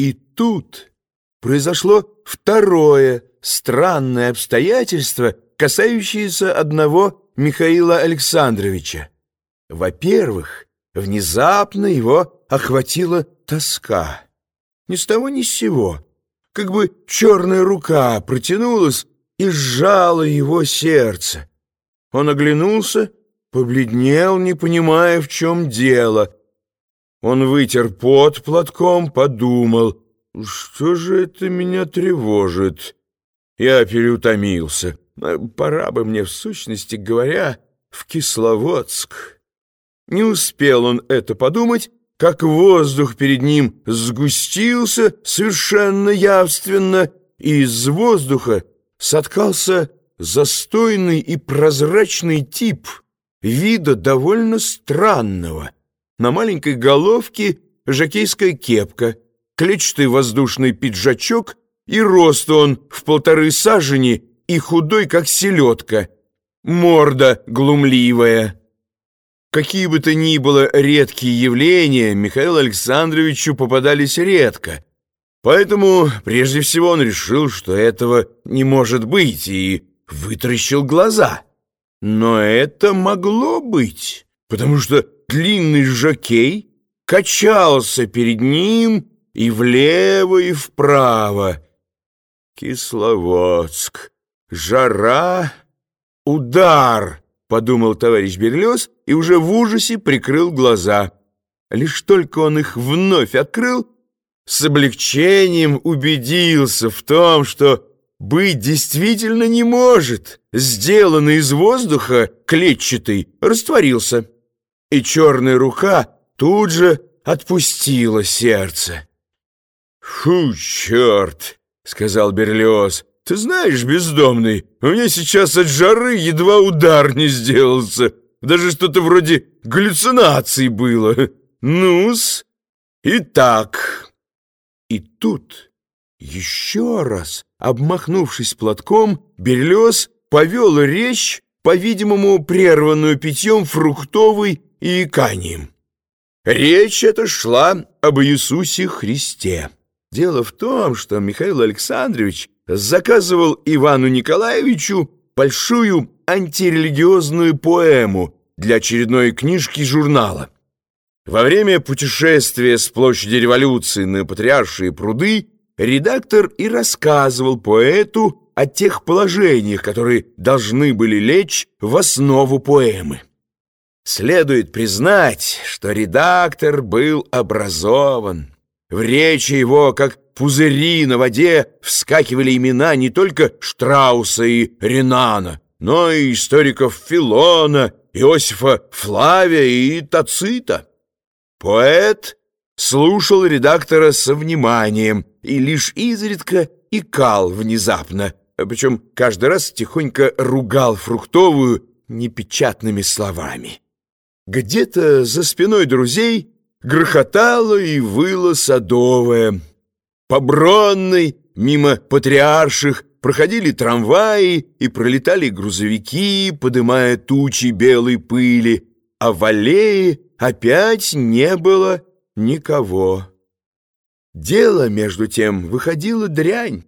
И тут произошло второе странное обстоятельство, касающееся одного Михаила Александровича. Во-первых, внезапно его охватила тоска. Ни с того ни с сего, как бы черная рука протянулась и сжала его сердце. Он оглянулся, побледнел, не понимая, в чем дело. Он вытер пот платком, подумал, что же это меня тревожит. Я переутомился. Пора бы мне, в сущности говоря, в Кисловодск. Не успел он это подумать, как воздух перед ним сгустился совершенно явственно, и из воздуха соткался застойный и прозрачный тип вида довольно странного. На маленькой головке жакейская кепка, клетчатый воздушный пиджачок и рост он в полторы сажени и худой, как селедка, морда глумливая. Какие бы то ни было редкие явления, Михаилу Александровичу попадались редко. Поэтому прежде всего он решил, что этого не может быть, и вытаращил глаза. Но это могло быть, потому что длинный жокей качался перед ним и влево, и вправо. Кисловодск. «Жара, удар», — подумал товарищ Берлёс и уже в ужасе прикрыл глаза. Лишь только он их вновь открыл, с облегчением убедился в том, что быть действительно не может. Сделанный из воздуха клетчатый растворился, и черная рука тут же отпустила сердце. «Фу, черт!» — сказал Берлиоз. Ты знаешь, бездомный, у меня сейчас от жары едва удар не сделался. Даже что-то вроде галлюцинаций было. Ну-с, и так. И тут, еще раз, обмахнувшись платком, Берлёс повел речь, по-видимому, прерванную питьем фруктовой и иканием. Речь эта шла об Иисусе Христе. Дело в том, что Михаил Александрович заказывал Ивану Николаевичу большую антирелигиозную поэму для очередной книжки журнала. Во время путешествия с площади революции на Патриаршие пруды редактор и рассказывал поэту о тех положениях, которые должны были лечь в основу поэмы. Следует признать, что редактор был образован. В речи его, как пузыри на воде вскакивали имена не только Штрауса и Ренана, но и историков Филона, Иосифа Флавия и Тацита. Поэт слушал редактора со вниманием и лишь изредка икал внезапно, причем каждый раз тихонько ругал фруктовую непечатными словами. Где-то за спиной друзей грохотала и выла садовая, по Бронной, мимо патриарших, проходили трамваи и пролетали грузовики, подымая тучи белой пыли, а в аллее опять не было никого. Дело, между тем, выходило дрянь.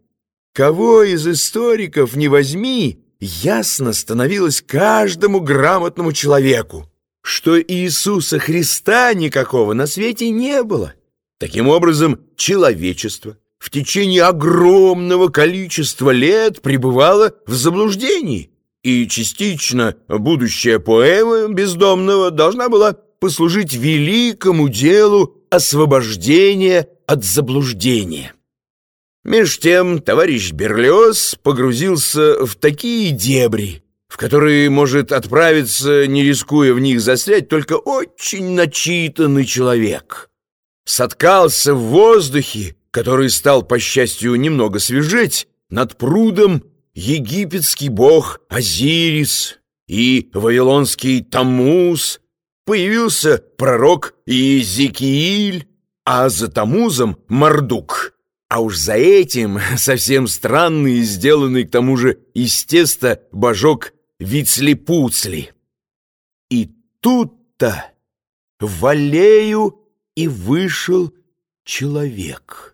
Кого из историков не возьми, ясно становилось каждому грамотному человеку, что Иисуса Христа никакого на свете не было. Таким образом, человечество в течение огромного количества лет пребывало в заблуждении, и частично будущая поэма бездомного должна была послужить великому делу освобождения от заблуждения. Меж тем товарищ Берлиоз погрузился в такие дебри, в которые может отправиться, не рискуя в них застрять, только очень начитанный человек соткался в воздухе, который стал, по счастью, немного свежеть, над прудом египетский бог Азирис и вавилонский Тамуз, появился пророк Иезекииль, а за Тамузом Мардук. А уж за этим совсем странный сделанный к тому же из теста божок Вицли-Пуцли. И тут-то в аллею и вышел человек.